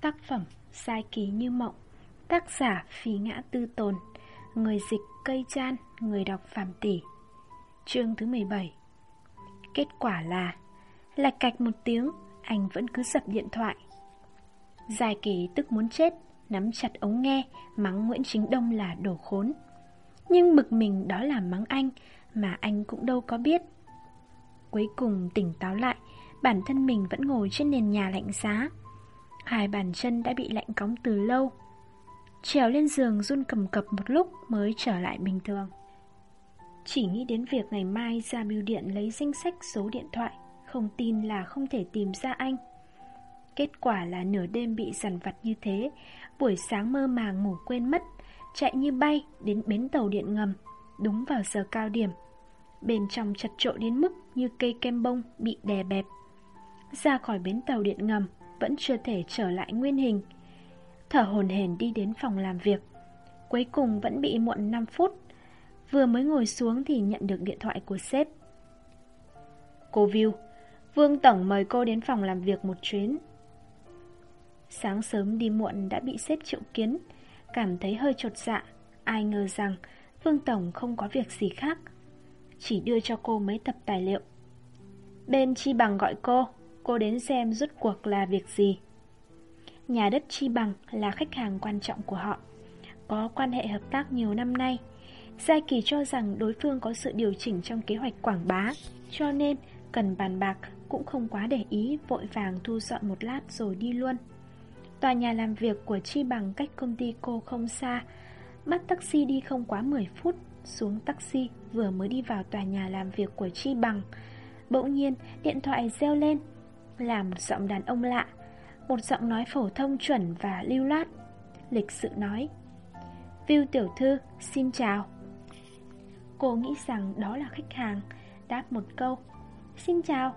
Tác phẩm Sai ký như mộng, Tác giả Phí Ngã Tư Tồn, Người dịch Cây Chan, Người đọc Phạm Tỷ. Chương thứ 17 Kết quả là, Lạch cạch một tiếng, Anh vẫn cứ sập điện thoại. Dài kỳ tức muốn chết, Nắm chặt ống nghe, Mắng Nguyễn Chính Đông là đổ khốn. Nhưng bực mình đó là mắng anh, Mà anh cũng đâu có biết. Cuối cùng tỉnh táo lại, Bản thân mình vẫn ngồi trên nền nhà lạnh giá. Hai bàn chân đã bị lạnh cóng từ lâu. Trèo lên giường run cầm cập một lúc mới trở lại bình thường. Chỉ nghĩ đến việc ngày mai ra bưu điện lấy danh sách số điện thoại, Không tin là không thể tìm ra anh. Kết quả là nửa đêm bị dằn vặt như thế, Buổi sáng mơ màng ngủ quên mất, Chạy như bay đến bến tàu điện ngầm, Đúng vào giờ cao điểm. Bên trong chật trội đến mức như cây kem bông bị đè bẹp. Ra khỏi bến tàu điện ngầm vẫn chưa thể trở lại nguyên hình. Thở hồn hển đi đến phòng làm việc. Cuối cùng vẫn bị muộn 5 phút. Vừa mới ngồi xuống thì nhận được điện thoại của sếp. Cô view, Vương Tổng mời cô đến phòng làm việc một chuyến. Sáng sớm đi muộn đã bị sếp triệu kiến. Cảm thấy hơi trột dạ. Ai ngờ rằng Vương Tổng không có việc gì khác. Chỉ đưa cho cô mấy tập tài liệu. Bên Chi Bằng gọi cô. Cô đến xem rút cuộc là việc gì. Nhà đất Chi Bằng là khách hàng quan trọng của họ. Có quan hệ hợp tác nhiều năm nay, Giai Kỳ cho rằng đối phương có sự điều chỉnh trong kế hoạch quảng bá, Cho nên cần bàn bạc cũng không quá để ý, Vội vàng thu dọn một lát rồi đi luôn. Tòa nhà làm việc của Chi Bằng cách công ty cô không xa, Bắt taxi đi không quá 10 phút, Xuống taxi vừa mới đi vào tòa nhà làm việc của Chi Bằng. Bỗng nhiên, điện thoại reo lên là một giọng đàn ông lạ Một giọng nói phổ thông chuẩn và lưu loát Lịch sự nói Viu tiểu thư, xin chào. Cô nghĩ rằng đó là khách hàng Đáp một câu Xin chào.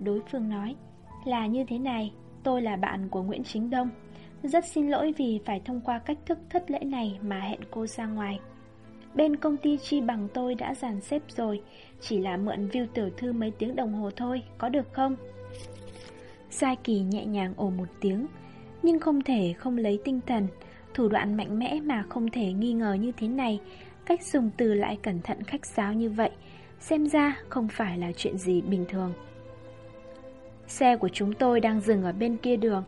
Đối phương nói Là như thế này Tôi là bạn của Nguyễn Chính Đông. Rất xin lỗi vì phải thông qua cách thức thất lễ này mà hẹn cô ra ngoài. Bên công ty chi bằng tôi đã dàn xếp rồi Chỉ là mượn view tiểu thư mấy tiếng đồng hồ thôi Có được không? Sai kỳ nhẹ nhàng ồ một tiếng, Nhưng không thể không lấy tinh thần. Thủ đoạn mạnh mẽ mà không thể nghi ngờ như thế này, Cách dùng từ lại cẩn thận khách sáo như vậy, Xem ra không phải là chuyện gì bình thường. Xe của chúng tôi đang dừng ở bên kia đường.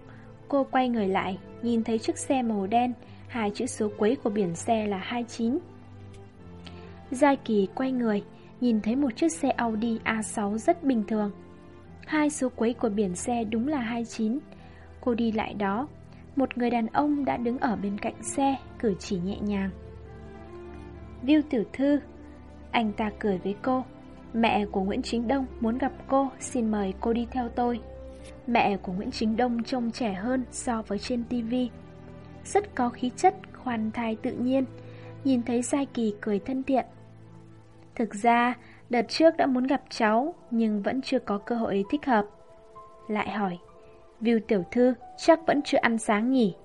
Cô quay người lại, Nhìn thấy chiếc xe màu đen, Hai chữ số quấy của biển xe là 29 Giai Kỳ quay người, Nhìn thấy một chiếc xe Audi A6 rất bình thường. Hai số quấy của biển xe đúng là 29 Cô đi lại đó Một người đàn ông đã đứng ở bên cạnh xe Cử chỉ nhẹ nhàng Viu tiểu thư Anh ta cười với cô Mẹ của Nguyễn Chính Đông muốn gặp cô, xin mời cô đi theo tôi. Mẹ của Nguyễn Chính Đông trông trẻ hơn so với trên tivi. Rất có khí chất, khoan thai tự nhiên, nhìn thấy Giai Kỳ cười thân thiện. Thực ra, đợt trước đã muốn gặp cháu, nhưng vẫn chưa có cơ hội thích hợp. Lại hỏi, Viu tiểu thư chắc vẫn chưa ăn sáng nhỉ?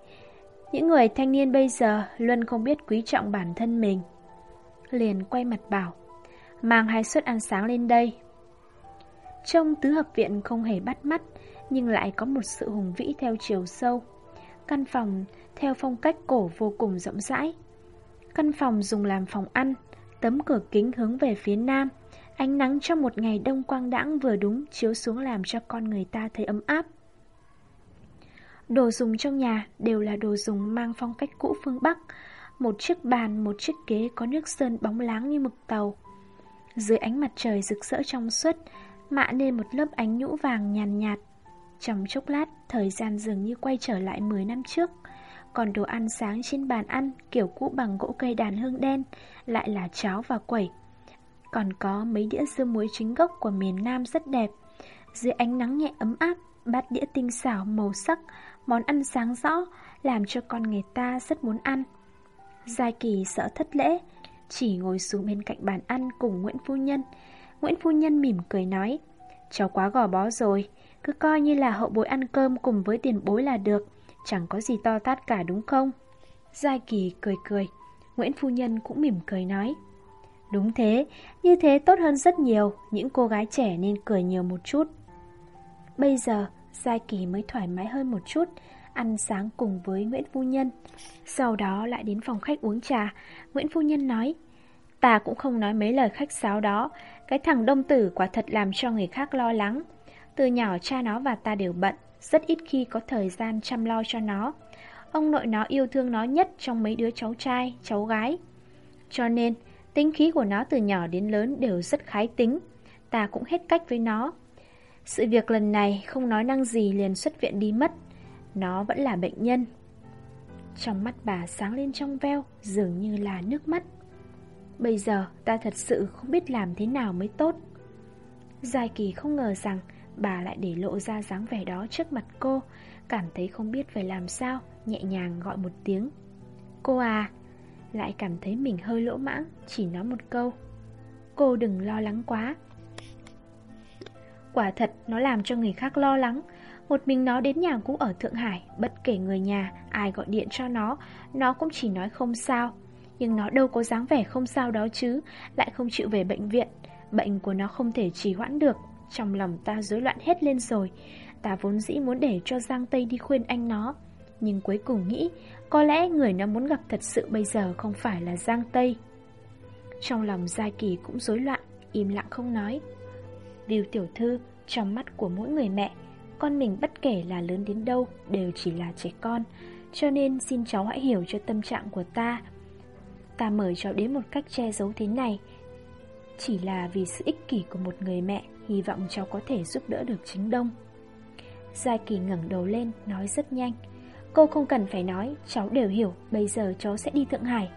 Những người thanh niên bây giờ luôn không biết quý trọng bản thân mình. Liền quay mặt bảo, mang hai suất ăn sáng lên đây. Trong tứ hợp viện không hề bắt mắt, nhưng lại có một sự hùng vĩ theo chiều sâu. Căn phòng theo phong cách cổ vô cùng rộng rãi. Căn phòng dùng làm phòng ăn, tấm cửa kính hướng về phía nam. Ánh nắng trong một ngày đông quang đãng vừa đúng chiếu xuống làm cho con người ta thấy ấm áp. Đồ dùng trong nhà đều là đồ dùng mang phong cách cũ phương Bắc. Một chiếc bàn, một chiếc ghế có nước sơn bóng láng như mực tàu. Dưới ánh mặt trời rực rỡ trong suốt Mạ nên một lớp ánh nhũ vàng nhàn nhạt, nhạt Trong chốc lát Thời gian dường như quay trở lại 10 năm trước Còn đồ ăn sáng trên bàn ăn Kiểu cũ bằng gỗ cây đàn hương đen Lại là cháo và quẩy còn có mấy đĩa dưa muối chính gốc Của miền Nam rất đẹp Dưới ánh nắng nhẹ ấm áp Bát đĩa tinh xảo màu sắc Món ăn sáng rõ Làm cho con người ta rất muốn ăn Giai kỳ sợ thất lễ chỉ ngồi xuống bên cạnh bàn ăn cùng Nguyễn Phu Nhân. Nguyễn Phu Nhân mỉm cười nói, cháu quá gò bó rồi, cứ coi như là hậu bối ăn cơm cùng với tiền bối là được, chẳng có gì to tát cả đúng không? Giai Kỳ cười cười, Nguyễn Phu Nhân cũng mỉm cười nói, đúng thế, như thế tốt hơn rất nhiều, những cô gái trẻ nên cười nhiều một chút. Bây giờ, Giai Kỳ mới thoải mái hơn một chút, ăn sáng cùng với Nguyễn Phu Nhân. Sau đó lại đến phòng khách uống trà. Nguyễn Phu Nhân nói, ta cũng không nói mấy lời khách sáo đó. Cái thằng đông tử quả thật làm cho người khác lo lắng. Từ nhỏ cha nó và ta đều bận, rất ít khi có thời gian chăm lo cho nó. Ông nội nó yêu thương nó nhất trong mấy đứa cháu trai, cháu gái. Cho nên, tính khí của nó từ nhỏ đến lớn đều rất khái tính. Ta cũng hết cách với nó. Sự việc lần này không nói năng gì liền xuất viện đi mất. Nó vẫn là bệnh nhân. Trong mắt bà sáng lên trong veo, dường như là nước mắt. Bây giờ ta thật sự không biết làm thế nào mới tốt. Giai Kỳ không ngờ rằng bà lại để lộ ra dáng vẻ đó trước mặt cô, cảm thấy không biết phải làm sao, nhẹ nhàng gọi một tiếng. Cô à, lại cảm thấy mình hơi lỗ mãng, chỉ nói một câu. Cô đừng lo lắng quá. Quả thật, nó làm cho người khác lo lắng. Một mình nó đến nhà cũ ở Thượng Hải, bất kể người nhà, ai gọi điện cho nó, nó cũng chỉ nói không sao. Nhưng nó đâu có dáng vẻ không sao đó chứ, lại không chịu về bệnh viện. Bệnh của nó không thể trì hoãn được, trong lòng ta rối loạn hết lên rồi. Ta vốn dĩ muốn để cho Giang Tây đi khuyên anh nó. Nhưng cuối cùng nghĩ, có lẽ người nó muốn gặp thật sự bây giờ không phải là Giang Tây. Trong lòng gia Kỳ cũng rối loạn, im lặng không nói. Lưu tiểu thư, trong mắt của mỗi người mẹ, con mình bất kể là lớn đến đâu đều chỉ là trẻ con, cho nên xin cháu hãy hiểu cho tâm trạng của ta. Ta mời cháu đến một cách che giấu thế này, chỉ là vì sự ích kỷ của một người mẹ, hy vọng cháu có thể giúp đỡ được chính đông. gia Kỳ ngẩng đầu lên, nói rất nhanh. Cô không cần phải nói, cháu đều hiểu, bây giờ cháu sẽ đi Thượng Hải.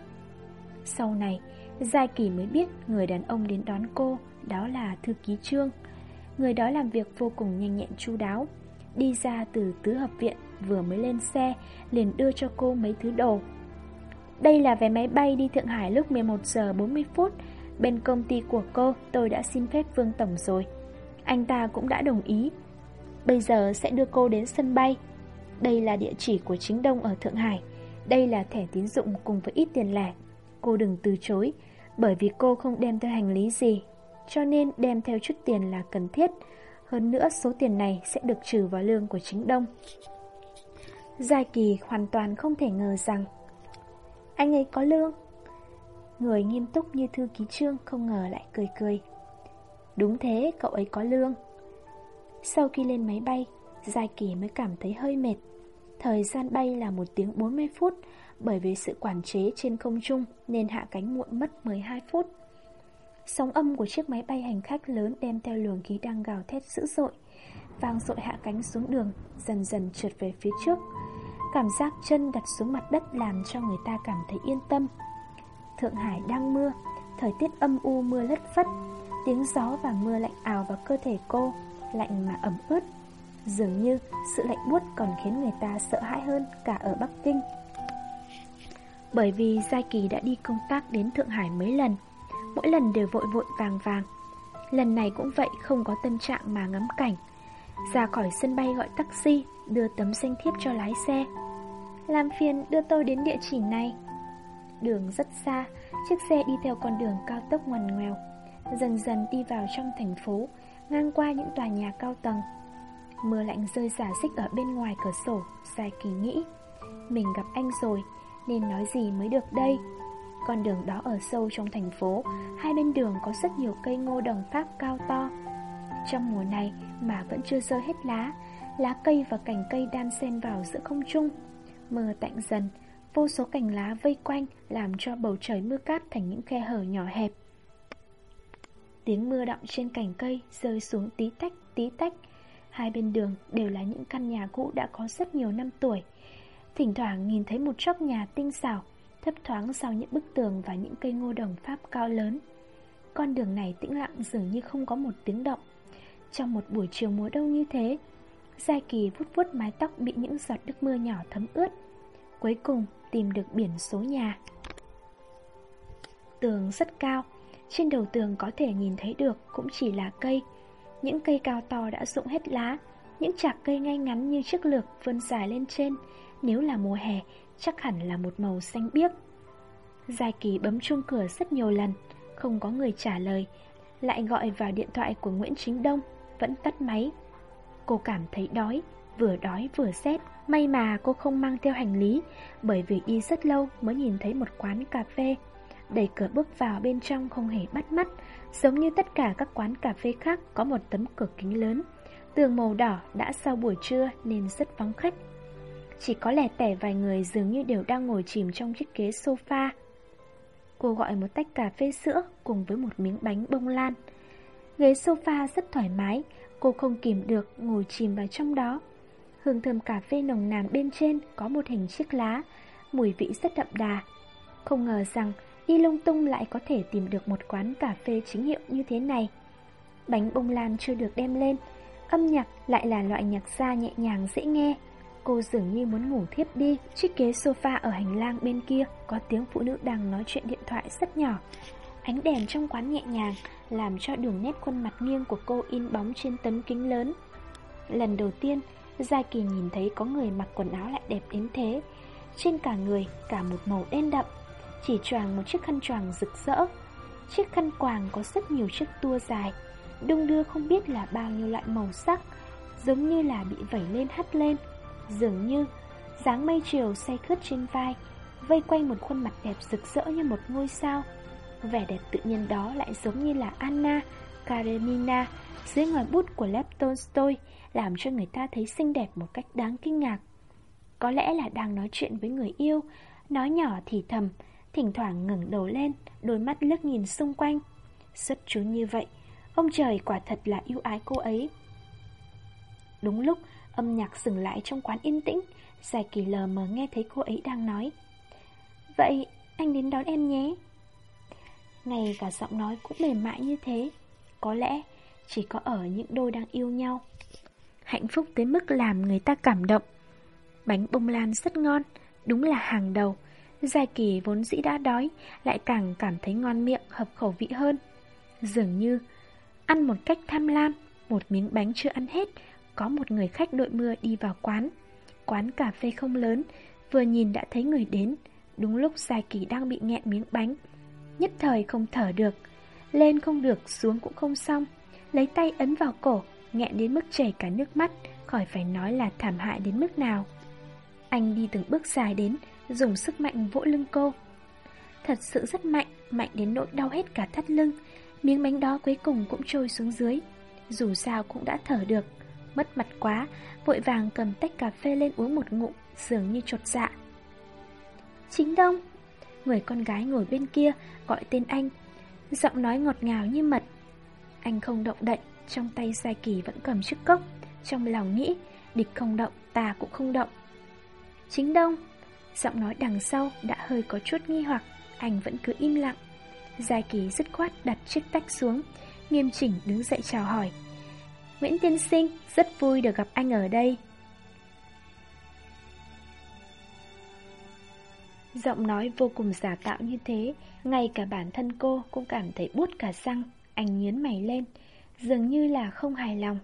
Sau này, Giai Kỳ mới biết người đàn ông đến đón cô, đó là thư ký trương. Người đó làm việc vô cùng nhanh nhẹn chu đáo. Đi ra từ tứ hợp viện Vừa mới lên xe Liền đưa cho cô mấy thứ đồ. Đây là vé máy bay đi Thượng Hải lúc 11 giờ 40 phút. Bên công ty của cô tôi đã xin phép Vương Tổng rồi. Anh ta cũng đã đồng ý. Bây giờ sẽ đưa cô đến sân bay. Đây là địa chỉ của chính đông ở Thượng Hải Đây là thẻ tín dụng cùng với ít tiền lẻ Cô đừng từ chối Bởi vì cô không đem theo hành lý gì cho nên đem theo chút tiền là cần thiết. Hơn nữa số tiền này sẽ được trừ vào lương của chính đông. Giai Kỳ hoàn toàn không thể ngờ rằng anh ấy có lương. Người nghiêm túc như thư ký trương không ngờ lại cười cười. Đúng thế, cậu ấy có lương. Sau khi lên máy bay, Giai Kỳ mới cảm thấy hơi mệt. Thời gian bay là 1 tiếng 40 phút, bởi vì sự quản chế trên không trung nên hạ cánh muộn mất 12 phút. Sóng âm của chiếc máy bay hành khách lớn đem theo luồng khí đang gào thét dữ dội, vang dội hạ cánh xuống đường, dần dần trượt về phía trước. Cảm giác chân đặt xuống mặt đất làm cho người ta cảm thấy yên tâm. Thượng Hải đang mưa, thời tiết âm u mưa lất phất, tiếng gió và mưa lạnh ảo vào cơ thể cô, lạnh mà ẩm ướt. Dường như sự lạnh buốt còn khiến người ta sợ hãi hơn cả ở Bắc Kinh. Bởi vì Giai Kỳ đã đi công tác đến Thượng Hải mấy lần, mỗi lần đều vội vội vàng vàng. Lần này cũng vậy không có tâm trạng mà ngắm cảnh. Ra khỏi sân bay gọi taxi, đưa tấm danh thiếp cho lái xe. Làm phiền đưa tôi đến địa chỉ này. Đường rất xa, chiếc xe đi theo con đường cao tốc ngoằn ngoèo, dần dần đi vào trong thành phố, ngang qua những tòa nhà cao tầng. Mưa lạnh rơi giả xích ở bên ngoài cửa sổ, dài kỳ nghĩ. Mình gặp anh rồi, nên nói gì mới được đây? Con đường đó ở sâu trong thành phố, hai bên đường có rất nhiều cây ngô đồng Pháp cao to. Trong mùa này mà vẫn chưa rơi hết lá, lá cây và cành cây đan xen vào giữa không trung. Mưa tạnh dần, vô số cành lá vây quanh làm cho bầu trời mưa cát thành những khe hở nhỏ hẹp. Tiếng mưa đọng trên cành cây rơi xuống tí tách tí tách. Hai bên đường đều là những căn nhà cũ đã có rất nhiều năm tuổi. Thỉnh thoảng nhìn thấy một chóc nhà tinh xảo thấp thoáng sau những bức tường và những cây ngô đồng Pháp cao lớn. Con đường này tĩnh lặng dường như không có một tiếng động. Trong một buổi chiều mùa đông như thế, Giai Kỳ vuốt vuốt mái tóc bị những giọt nước mưa nhỏ thấm ướt. Cuối cùng tìm được biển số nhà. Tường rất cao, trên đầu tường có thể nhìn thấy được cũng chỉ là cây. Những cây cao to đã rụng hết lá, những chạc cây ngay ngắn như chiếc lược vươn dài lên trên. Nếu là mùa hè chắc hẳn là một màu xanh biếc. Giai Kỳ bấm chuông cửa rất nhiều lần, không có người trả lời, lại gọi vào điện thoại của Nguyễn Chính Đông, vẫn tắt máy. Cô cảm thấy đói, Vừa đói vừa rét, may mà cô không mang theo hành lý, bởi vì đi rất lâu mới nhìn thấy một quán cà phê. Đẩy cửa bước vào bên trong không hề bắt mắt, giống như tất cả các quán cà phê khác có một tấm cửa kính lớn. Tường màu đỏ đã sau buổi trưa nên rất vắng khách. Chỉ có lẻ tẻ vài người dường như đều đang ngồi chìm trong chiếc ghế sofa. Cô gọi một tách cà phê sữa cùng với một miếng bánh bông lan. Ghế sofa rất thoải mái, cô không kìm được ngồi chìm vào trong đó. Hương thơm cà phê nồng nàn bên trên có một hình chiếc lá, mùi vị rất đậm đà. Không ngờ rằng đi lung tung lại có thể tìm được một quán cà phê chính hiệu như thế này. Bánh bông lan chưa được đem lên, âm nhạc lại là loại nhạc xa nhẹ nhàng dễ nghe. Cô dường như muốn ngủ thiếp đi, chiếc ghế sofa ở hành lang bên kia có tiếng phụ nữ đang nói chuyện điện thoại rất nhỏ. Ánh đèn trong quán nhẹ nhàng làm cho đường nét khuôn mặt nghiêng của cô in bóng trên tấm kính lớn. Lần đầu tiên, Gia Kỳ nhìn thấy có người mặc quần áo lại đẹp đến thế. Trên cả người, cả một màu đen đậm, chỉ choàng một chiếc khăn choàng rực rỡ. Chiếc khăn quàng có rất nhiều chiếc tua dài, đung đưa không biết là bao nhiêu loại màu sắc, giống như là bị vẩy lên hắt lên, dường như dáng mây chiều say khướt trên vai, vây quanh một khuôn mặt đẹp rực rỡ như một ngôi sao. Vẻ đẹp tự nhiên đó lại giống như là Anna Karenina dưới ngòi bút của Lev Tolstoy, làm cho người ta thấy xinh đẹp một cách đáng kinh ngạc. Có lẽ là đang nói chuyện với người yêu, nói nhỏ thì thầm, thỉnh thoảng ngẩng đầu lên, đôi mắt lướt nhìn xung quanh. Xuất chú như vậy, ông trời quả thật là yêu ái cô ấy. Đúng lúc, âm nhạc dừng lại trong quán yên tĩnh, Giải kỳ lờ mờ nghe thấy cô ấy đang nói. Vậy, anh đến đón em nhé. Ngay cả giọng nói cũng mềm mại như thế. Có lẽ, chỉ có ở những đôi đang yêu nhau. Hạnh phúc tới mức làm người ta cảm động. Bánh bông lan rất ngon, đúng là hàng đầu. Giai kỳ vốn dĩ đã đói, lại càng cảm thấy ngon miệng, hợp khẩu vị hơn. Dường như, ăn một cách tham lam, một miếng bánh chưa ăn hết, có một người khách đội mưa đi vào quán. Quán cà phê không lớn, vừa nhìn đã thấy người đến. Đúng lúc Giai kỳ đang bị nghẹn miếng bánh. Nhất thời không thở được, lên không được, xuống cũng không xong. Lấy tay ấn vào cổ, nghẹn đến mức chảy cả nước mắt, khỏi phải nói là thảm hại đến mức nào. Anh đi từng bước dài đến, dùng sức mạnh vỗ lưng cô. Thật sự rất mạnh, mạnh đến nỗi đau hết cả thắt lưng. Miếng bánh đó cuối cùng cũng trôi xuống dưới. Dù sao cũng đã thở được. Mất mặt quá, vội vàng cầm tách cà phê lên uống một ngụm, dường như chột dạ. Chính Đông, người con gái ngồi bên kia gọi tên anh, giọng nói ngọt ngào như mật. Anh không động đậy, trong tay Sai Kỳ vẫn cầm chiếc cốc, trong lòng nghĩ, địch không động, ta cũng không động. Chính Đông, giọng nói đằng sau đã hơi có chút nghi hoặc, anh vẫn cứ im lặng. Giai Kỳ dứt khoát đặt chiếc tách xuống, nghiêm chỉnh đứng dậy chào hỏi. Nguyễn Tiên Sinh, rất vui được gặp anh ở đây. Giọng nói vô cùng giả tạo như thế, ngay cả bản thân cô cũng cảm thấy bút cả răng, anh nhến mày lên, dường như là không hài lòng.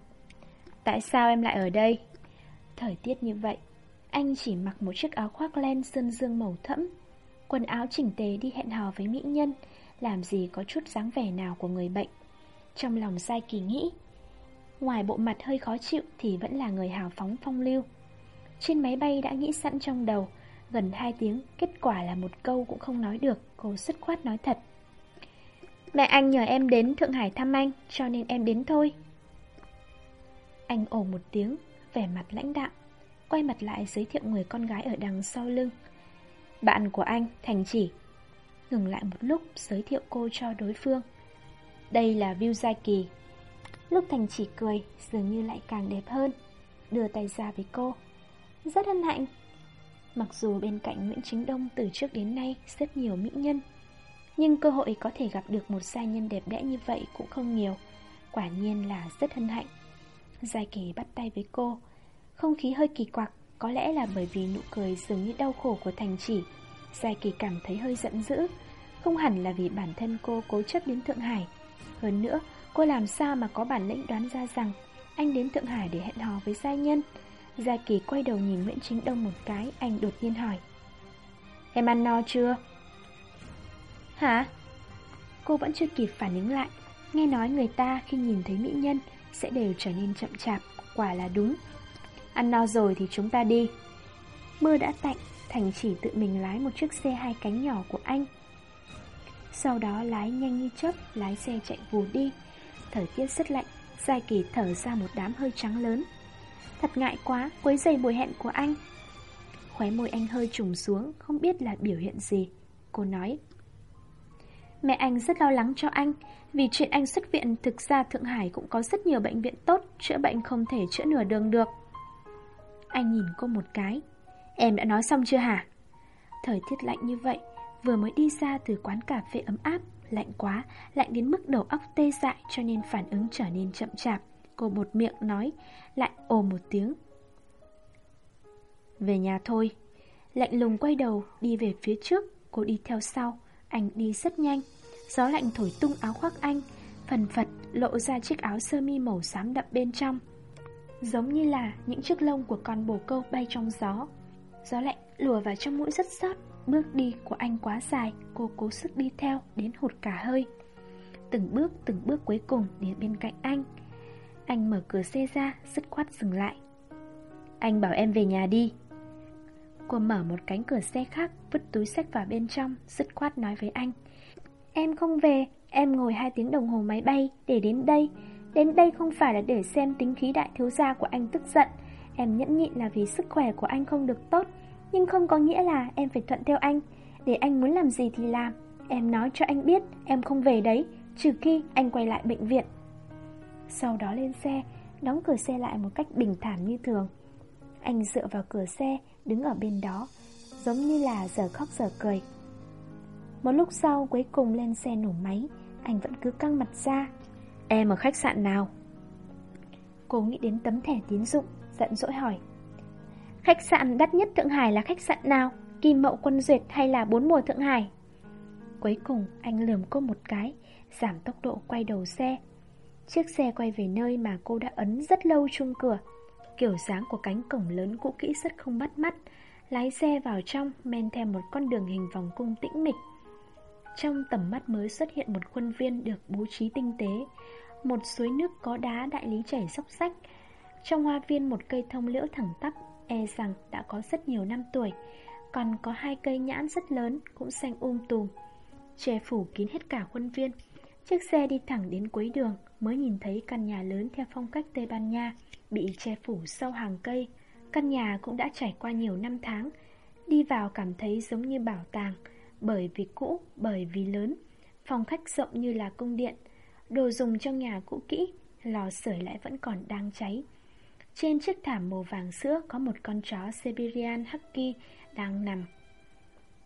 Tại sao em lại ở đây? Thời tiết như vậy, anh chỉ mặc một chiếc áo khoác len sơn dương màu thẫm, quần áo chỉnh tề đi hẹn hò với mỹ nhân, làm gì có chút dáng vẻ nào của người bệnh. Trong lòng sai kỳ nghĩ, ngoài bộ mặt hơi khó chịu thì vẫn là người hào phóng phong lưu. Trên máy bay đã nghĩ sẵn trong đầu, gần 2 tiếng, kết quả là một câu cũng không nói được, cô sứt khoát nói thật. Mẹ anh nhờ em đến Thượng Hải thăm anh, cho nên em đến thôi. Anh ồ một tiếng, vẻ mặt lãnh đạm, quay mặt lại giới thiệu người con gái ở đằng sau lưng. Bạn của anh, Thành Chỉ. Ngừng lại một lúc, giới thiệu cô cho đối phương. Đây là Viu Gia Kỳ. Lúc Thành Chỉ cười, dường như lại càng đẹp hơn. Đưa tay ra với cô. Rất hân hạnh. Mặc dù bên cạnh Nguyễn Chính Đông từ trước đến nay rất nhiều mỹ nhân, nhưng cơ hội có thể gặp được một gia nhân đẹp đẽ như vậy cũng không nhiều. Quả nhiên là rất hân hạnh. Giai Kỳ bắt tay với cô, không khí hơi kỳ quặc, có lẽ là bởi vì nụ cười dường như đau khổ của Thành Chỉ. Giai Kỳ cảm thấy hơi giận dữ, không hẳn là vì bản thân cô cố chấp đến Thượng Hải. Hơn nữa, cô làm sao mà có bản lĩnh đoán ra rằng anh đến Thượng Hải để hẹn hò với giai nhân. Gia Kỳ quay đầu nhìn Nguyễn Chính Đông một cái, anh đột nhiên hỏi. Em ăn no chưa? Hả? Cô vẫn chưa kịp phản ứng lại, nghe nói người ta khi nhìn thấy mỹ nhân sẽ đều trở nên chậm chạp, quả là đúng. Ăn no rồi thì chúng ta đi. Mưa đã tạnh, Thành chỉ tự mình lái một chiếc xe hai cánh nhỏ của anh. Sau đó lái nhanh như chớp, Lái xe chạy vù đi. Thời tiết rất lạnh, Giai kỳ thở ra một đám hơi trắng lớn. Thật ngại quá, Quấy dày buổi hẹn của anh. Khóe môi anh hơi trùng xuống, Không biết là biểu hiện gì. Cô nói, Mẹ anh rất lo lắng cho anh, Vì chuyện anh xuất viện Thực ra Thượng Hải cũng có rất nhiều bệnh viện tốt, Chữa bệnh không thể chữa nửa đường được. Anh nhìn cô một cái. Em đã nói xong chưa hả? Thời tiết lạnh như vậy Vừa mới đi ra từ quán cà phê ấm áp Lạnh quá, lạnh đến mức đầu óc tê dại Cho nên phản ứng trở nên chậm chạp. Cô một miệng nói Lại ồ một tiếng. Về nhà thôi. Lạnh lùng quay đầu đi về phía trước. Cô đi theo sau. Anh đi rất nhanh. Gió lạnh thổi tung áo khoác anh. Phần phật lộ ra chiếc áo sơ mi màu xám đậm bên trong. Giống như là những chiếc lông của con bồ câu bay trong gió. Gió lạnh lùa vào trong mũi rất sót, Bước đi của anh quá dài, Cô cố sức đi theo đến hụt cả hơi. Từng bước từng bước cuối cùng đến bên cạnh anh. Anh mở cửa xe ra, Dứt khoát dừng lại. Anh bảo em về nhà đi. Cô mở một cánh cửa xe khác, Vứt túi sách vào bên trong, Dứt khoát nói với anh. Em không về, Em ngồi hai tiếng đồng hồ máy bay để đến đây. Đến đây không phải là để xem tính khí đại thiếu gia của anh tức giận. Em nhẫn nhịn là vì sức khỏe của anh không được tốt, Nhưng không có nghĩa là em phải thuận theo anh. Để anh muốn làm gì thì làm. Em nói cho anh biết, em không về đấy, Trừ khi anh quay lại bệnh viện. Sau đó lên xe, Đóng cửa xe lại một cách bình thản như thường. Anh dựa vào cửa xe, Đứng ở bên đó, Giống như là giờ khóc giờ cười. Một lúc sau, cuối cùng lên xe nổ máy, Anh vẫn cứ căng mặt ra. Em ở khách sạn nào? Cô nghĩ đến tấm thẻ tín dụng, Giận dỗi hỏi Khách sạn đắt nhất Thượng Hải là khách sạn nào? Kim Mậu Quân Duyệt hay là bốn mùa Thượng Hải? Cuối cùng, anh lườm cô một cái, Giảm tốc độ quay đầu xe Chiếc xe quay về nơi mà cô đã ấn rất lâu chung cửa Kiểu dáng của cánh cổng lớn cũ kỹ rất không bắt mắt Lái xe vào trong, men theo một con đường hình vòng cung tĩnh mịch trong tầm mắt mới xuất hiện một khuôn viên được bố trí tinh tế, Một suối nước có đá đại lý chảy sóc sách Trong hoa viên một cây thông liễu thẳng tắp E rằng đã có rất nhiều năm tuổi, Còn có hai cây nhãn rất lớn Cũng xanh um tùm. Che phủ kín hết cả khuôn viên, Chiếc xe đi thẳng đến cuối đường Mới nhìn thấy căn nhà lớn theo phong cách Tây Ban Nha Bị che phủ sau hàng cây. Căn nhà cũng đã trải qua nhiều năm tháng, Đi vào cảm thấy giống như bảo tàng. Bởi vì cũ, bởi vì lớn. Phòng khách rộng như là cung điện Đồ dùng trong nhà cũ kỹ Lò sưởi lại vẫn còn đang cháy. Trên chiếc thảm màu vàng sữa Có một con chó Siberian Husky đang nằm.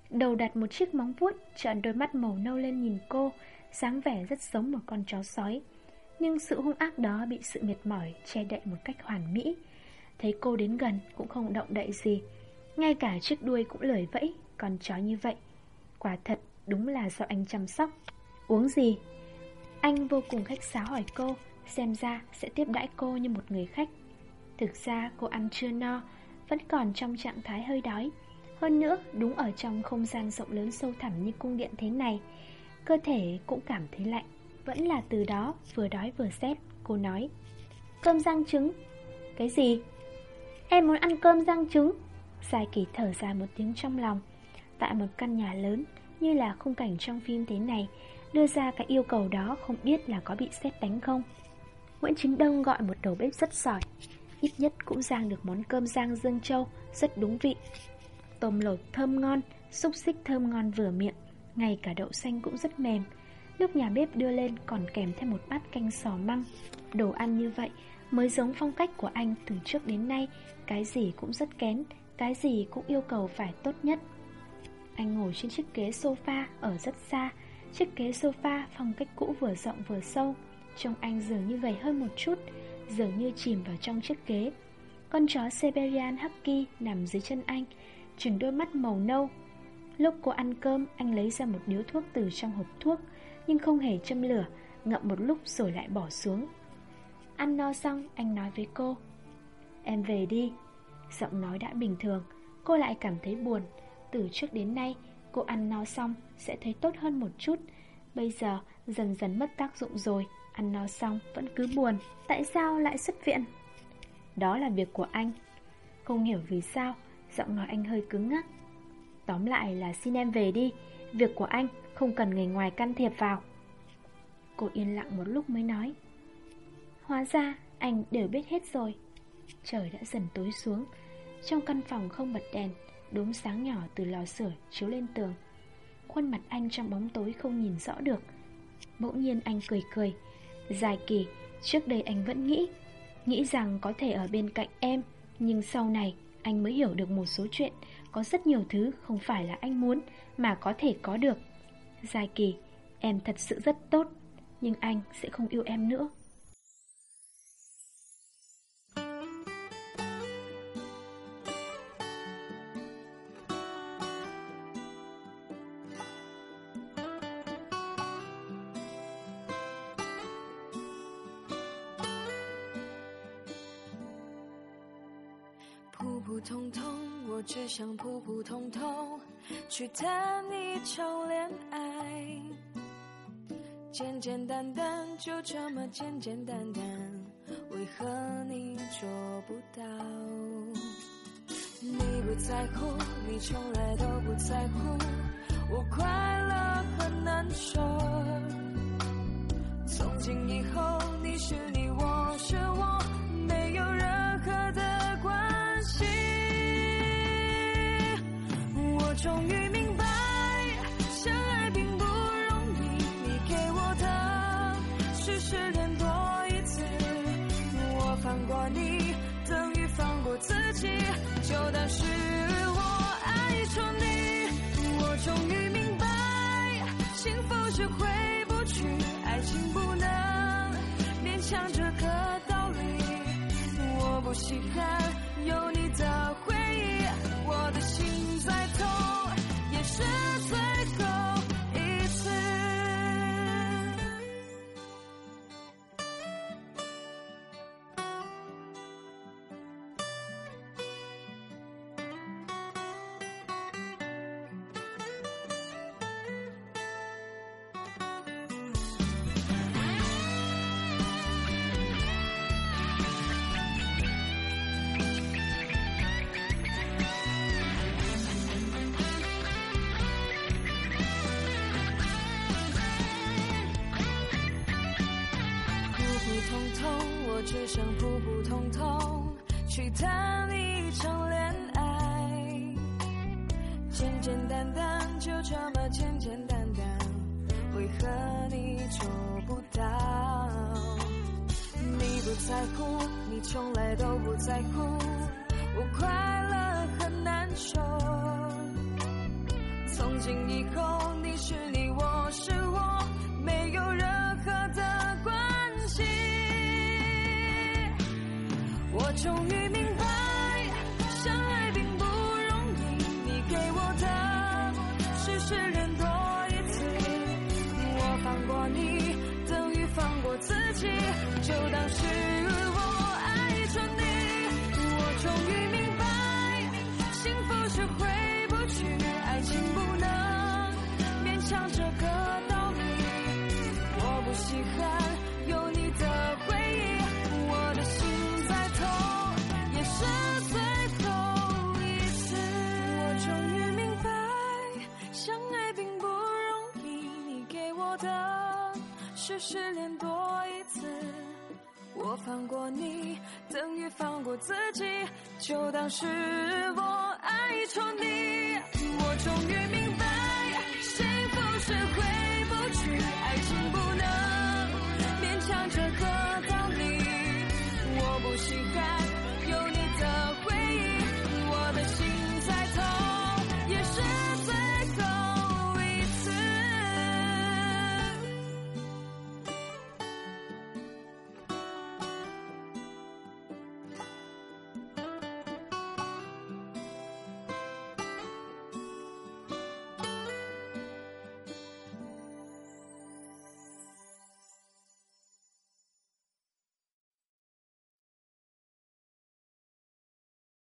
Đầu đặt một chiếc móng vuốt Trợn đôi mắt màu nâu lên nhìn cô dáng vẻ rất giống một con chó sói. Nhưng sự hung ác đó bị sự mệt mỏi Che đậy một cách hoàn mỹ. Thấy cô đến gần cũng không động đậy gì. Ngay cả chiếc đuôi cũng lười vẫy Con chó như vậy. Quả thật đúng là do anh chăm sóc. Uống gì? Anh vô cùng khách sáo hỏi cô, Xem ra sẽ tiếp đãi cô như một người khách. Thực ra cô ăn chưa no, Vẫn còn trong trạng thái hơi đói. Hơn nữa, đúng ở trong không gian rộng lớn sâu thẳm như cung điện thế này, Cơ thể cũng cảm thấy lạnh. Vẫn là từ đó vừa đói vừa rét Cô nói. Cơm rang trứng. Cái gì? Em muốn ăn cơm rang trứng? Dài kỳ thở ra một tiếng trong lòng. Tại một căn nhà lớn Như là khung cảnh trong phim thế này, Đưa ra cái yêu cầu đó không biết là có bị xét đánh không. Nguyễn Chính Đông gọi một đầu bếp rất giỏi, Ít nhất cũng rang được món cơm rang Dương Châu, Rất đúng vị. Tôm lột thơm ngon, Xúc xích thơm ngon vừa miệng, Ngay cả đậu xanh cũng rất mềm. Lúc nhà bếp đưa lên còn kèm thêm một bát canh sò măng. Đồ ăn như vậy mới giống phong cách của anh từ trước đến nay, Cái gì cũng rất kén, Cái gì cũng yêu cầu phải tốt nhất. Anh ngồi trên chiếc ghế sofa ở rất xa. Chiếc ghế sofa phong cách cũ vừa rộng vừa sâu. Trông anh dường như gầy hơn một chút, Dường như chìm vào trong chiếc ghế. Con chó Siberian Husky nằm dưới chân anh, Trừng đôi mắt màu nâu. Lúc cô ăn cơm, Anh lấy ra một điếu thuốc từ trong hộp thuốc, Nhưng không hề châm lửa, Ngậm một lúc rồi lại bỏ xuống. Ăn no xong, anh nói với cô, Em về đi. Giọng nói đã bình thường, Cô lại cảm thấy buồn. Từ trước đến nay, cô ăn no xong Sẽ thấy tốt hơn một chút. Bây giờ, dần dần mất tác dụng rồi, Ăn no xong vẫn cứ buồn. Tại sao lại xuất viện? Đó là việc của anh. Không hiểu vì sao, Giọng nói anh hơi cứng ngắc. Tóm lại là xin em về đi, Việc của anh không cần người ngoài can thiệp vào. Cô yên lặng một lúc mới nói. Hóa ra anh đều biết hết rồi. Trời đã dần tối xuống, Trong căn phòng không bật đèn Đốm sáng nhỏ từ lò sưởi chiếu lên tường. Khuôn mặt anh trong bóng tối không nhìn rõ được. Bỗng nhiên anh cười cười. Dài kỳ, Trước đây anh vẫn nghĩ Nghĩ rằng có thể ở bên cạnh em, Nhưng sau này anh mới hiểu được một số chuyện. Có rất nhiều thứ không phải là anh muốn Mà có thể có được. Dài kỳ, Em thật sự rất tốt, Nhưng anh sẽ không yêu em nữa. 普通通，我只想普普通通去谈一场恋爱，简简单单，就这么简简单单，为何你做不到？你不在乎，你从来都不在乎，我快乐很难受。从今以后，你是你，我是我，终于明白，相爱并不容易。你给我的是失恋多一次，我放过你等于放过自己，就当是我爱错你。我终于明白，幸福是回不去，爱情不能勉强这个道理。我不稀罕有你的回忆，我的心在痛。Christmas. 从来都不在乎，我快乐很难受。从今以后，你是你，我是我，没有任何的关系。我终于明失恋多一次我放过你等于放过自己就当是我爱错你。我终于明白